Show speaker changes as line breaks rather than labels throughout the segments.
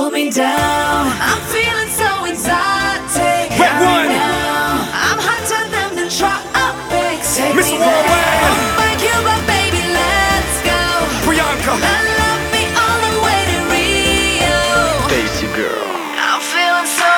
pull me down. I'm feeling so exotic.
RedOne.
Now. I'm hotter than the tropics. Take
Miss
me
Worldwide.
By Cuba, baby, let's go.
Priyanka.
I love me all the way to Rio.
Basic girl.
I'm feeling so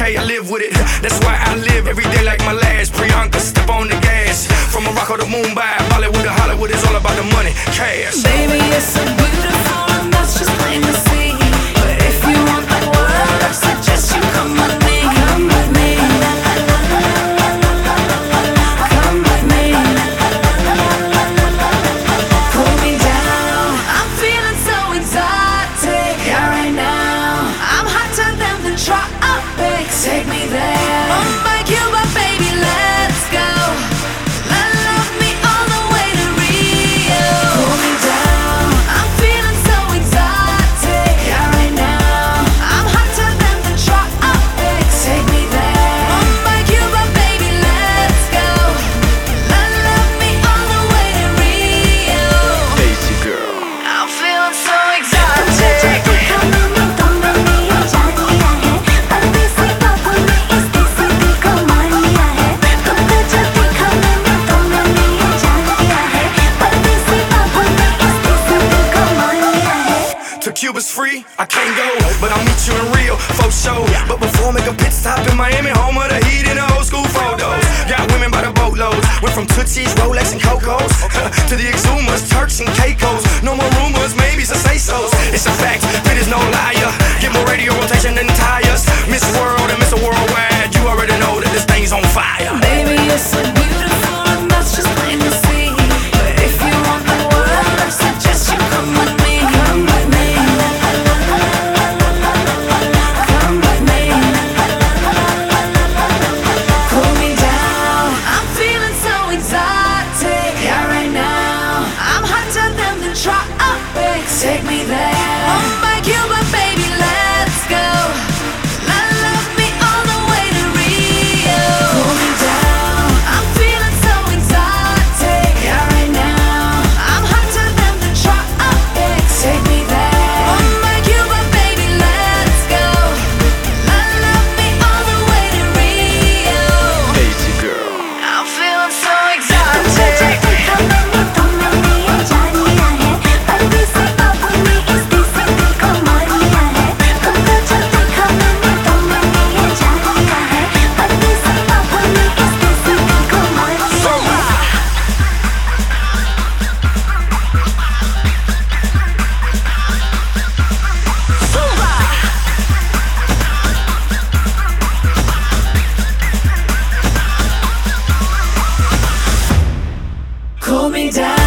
okay, I live with it. That's why I live every day like my last. Priyanka, step on the gas. From Morocco to Mumbai, Bollywood to Hollywood, it's all about the money, cash.
Baby, it's a Take
free, I can't go. But I'll meet you in Rio, for sure. But before I make a pit stop in Miami, home of the heat and the old school photos. Got women by the boatloads. Went from Tootsies, Rolex, and Cocos to the Exumas, Turks, and Caicos.
down.